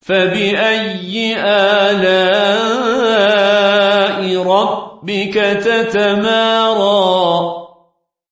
فبأي آلاء ربك تتمارى